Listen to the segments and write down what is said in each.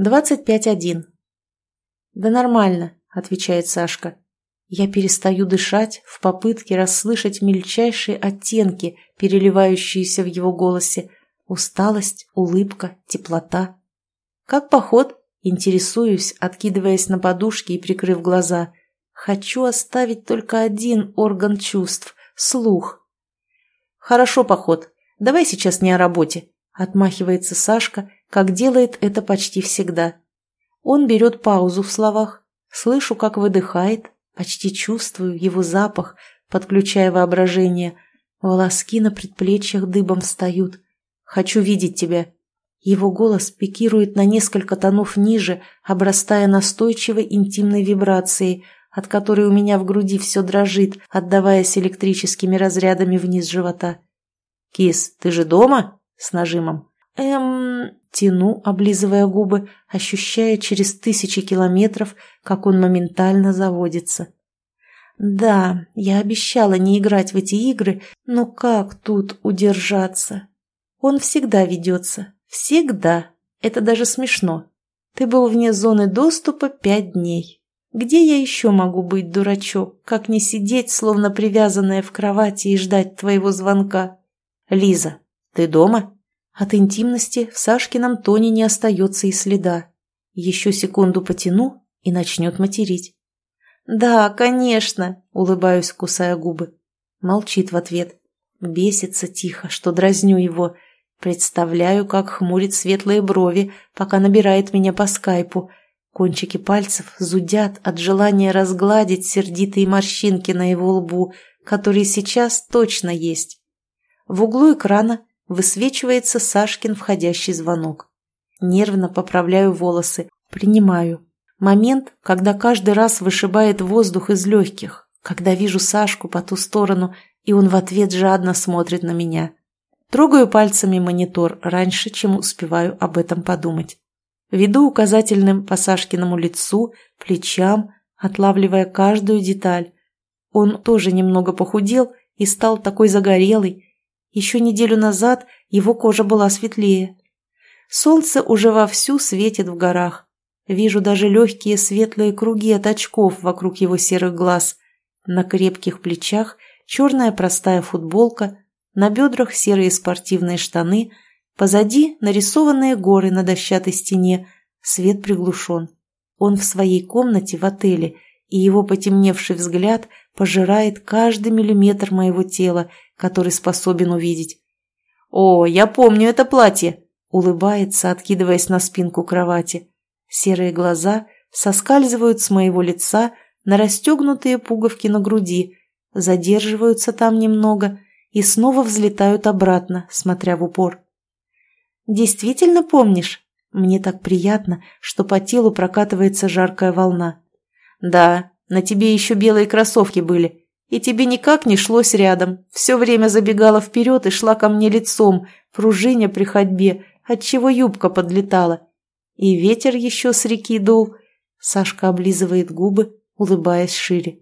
25.1. «Да нормально», — отвечает Сашка. Я перестаю дышать в попытке расслышать мельчайшие оттенки, переливающиеся в его голосе. Усталость, улыбка, теплота. «Как поход?» — интересуюсь, откидываясь на подушке и прикрыв глаза. Хочу оставить только один орган чувств — слух. «Хорошо, поход. Давай сейчас не о работе», — отмахивается Сашка, как делает это почти всегда. Он берет паузу в словах, слышу, как выдыхает, почти чувствую его запах, подключая воображение. Волоски на предплечьях дыбом встают. «Хочу видеть тебя». Его голос пикирует на несколько тонов ниже, обрастая настойчивой интимной вибрацией, от которой у меня в груди все дрожит, отдаваясь электрическими разрядами вниз живота. «Кис, ты же дома?» — с нажимом. «Эм...» — тяну, облизывая губы, ощущая через тысячи километров, как он моментально заводится. «Да, я обещала не играть в эти игры, но как тут удержаться? Он всегда ведется. Всегда. Это даже смешно. Ты был вне зоны доступа пять дней. Где я еще могу быть, дурачок, как не сидеть, словно привязанная в кровати и ждать твоего звонка? Лиза, ты дома?» От интимности в Сашкином тоне не остается и следа. Еще секунду потяну и начнет материть. «Да, конечно», — улыбаюсь, кусая губы. Молчит в ответ. Бесится тихо, что дразню его. Представляю, как хмурит светлые брови, пока набирает меня по скайпу. Кончики пальцев зудят от желания разгладить сердитые морщинки на его лбу, которые сейчас точно есть. В углу экрана высвечивается Сашкин входящий звонок. Нервно поправляю волосы, принимаю. Момент, когда каждый раз вышибает воздух из легких, когда вижу Сашку по ту сторону, и он в ответ жадно смотрит на меня. Трогаю пальцами монитор раньше, чем успеваю об этом подумать. Веду указательным по Сашкиному лицу, плечам, отлавливая каждую деталь. Он тоже немного похудел и стал такой загорелый, еще неделю назад его кожа была светлее. Солнце уже вовсю светит в горах. Вижу даже легкие светлые круги от очков вокруг его серых глаз. На крепких плечах черная простая футболка, на бедрах серые спортивные штаны, позади нарисованные горы на дощатой стене, свет приглушен. Он в своей комнате в отеле, и его потемневший взгляд пожирает каждый миллиметр моего тела, который способен увидеть. «О, я помню это платье!» — улыбается, откидываясь на спинку кровати. Серые глаза соскальзывают с моего лица на расстегнутые пуговки на груди, задерживаются там немного и снова взлетают обратно, смотря в упор. «Действительно помнишь?» Мне так приятно, что по телу прокатывается жаркая волна. «Да, на тебе еще белые кроссовки были и тебе никак не шлось рядом. Все время забегала вперед и шла ко мне лицом, пружиня при ходьбе, отчего юбка подлетала. И ветер еще с реки дул. Сашка облизывает губы, улыбаясь шире.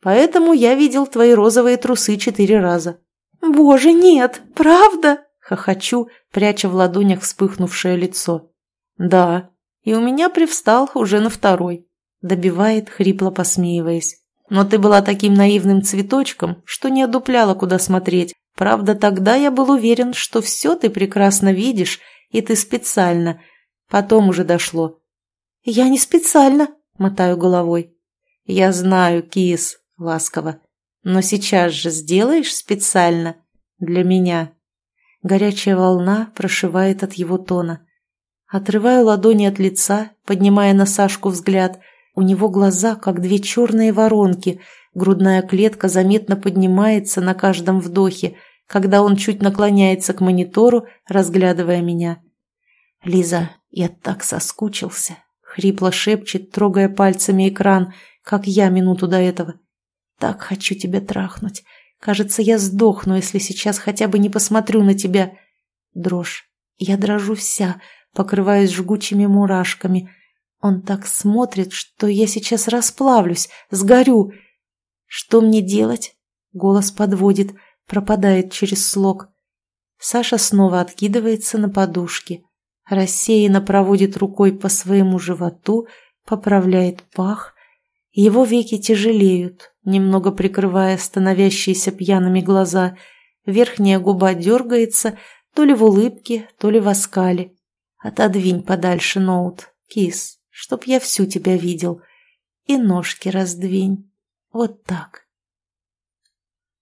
Поэтому я видел твои розовые трусы четыре раза. «Боже, нет! Правда?» — хохочу, пряча в ладонях вспыхнувшее лицо. «Да, и у меня привстал уже на второй», — добивает, хрипло посмеиваясь. Но ты была таким наивным цветочком, что не одупляла, куда смотреть. Правда, тогда я был уверен, что все ты прекрасно видишь, и ты специально. Потом уже дошло. Я не специально, мотаю головой. Я знаю, кис, ласково. Но сейчас же сделаешь специально. Для меня. Горячая волна прошивает от его тона. Отрываю ладони от лица, поднимая на Сашку взгляд – у него глаза, как две черные воронки, грудная клетка заметно поднимается на каждом вдохе, когда он чуть наклоняется к монитору, разглядывая меня. «Лиза, я так соскучился», — хрипло шепчет, трогая пальцами экран, как я минуту до этого. «Так хочу тебя трахнуть. Кажется, я сдохну, если сейчас хотя бы не посмотрю на тебя». Дрожь. Я дрожу вся, покрываюсь жгучими мурашками — он так смотрит, что я сейчас расплавлюсь, сгорю. Что мне делать? Голос подводит, пропадает через слог. Саша снова откидывается на подушке. рассеянно проводит рукой по своему животу, поправляет пах. Его веки тяжелеют, немного прикрывая становящиеся пьяными глаза. Верхняя губа дергается, то ли в улыбке, то ли в оскале. Отодвинь подальше ноут, кис, чтоб я всю тебя видел. И ножки раздвинь. Вот так.